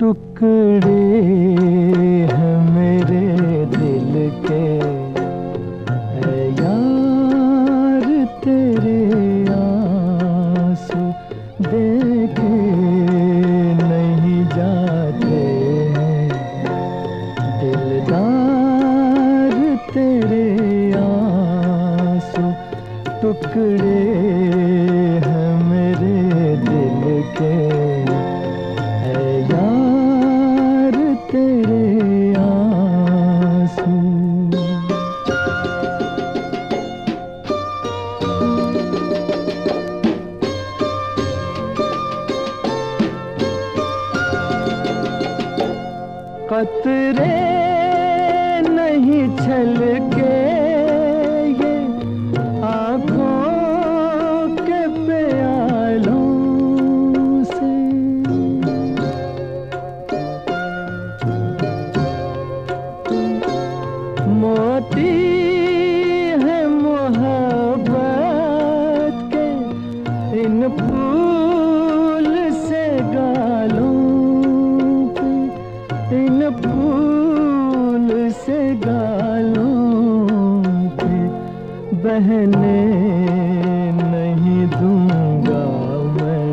टुकड़े हैं मेरे दिल के। है यार तेरे आँसू देखे नहीं जाते हैं। दिलदार तेरे आँसू टुकड़े कतरे नहीं छलके ये आँखों के प्यालों से। मोती के इन फूल से गालों फूल से गालों पे बहने नहीं दूँगा मैं।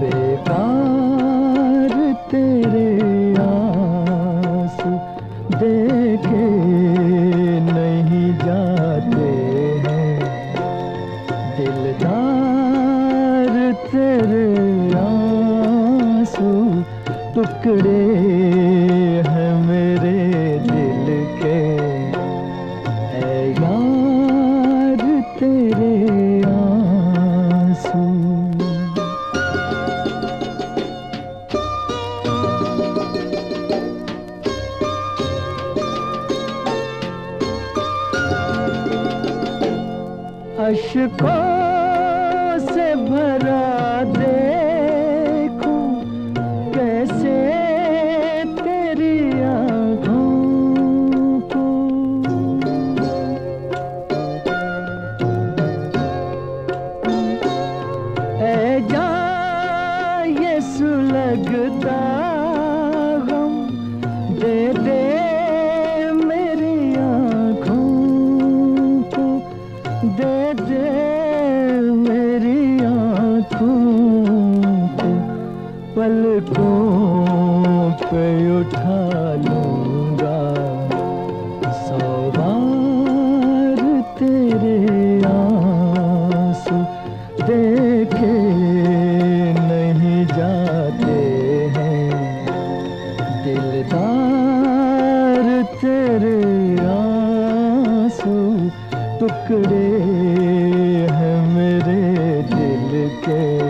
बेकार तेरे आँसू देखे नहीं जाते हैं। दिलदार तेरे आँसू टुकड़े अशकों से भरा देखूँ कैसे तेरी को। जा ये सुलगता पलकों पे उठा लूँगा। सौ तेरे आँसू देखे नहीं जाते हैं। दिलदार तेरे आँसू टुकड़े हैं मेरे दिल के।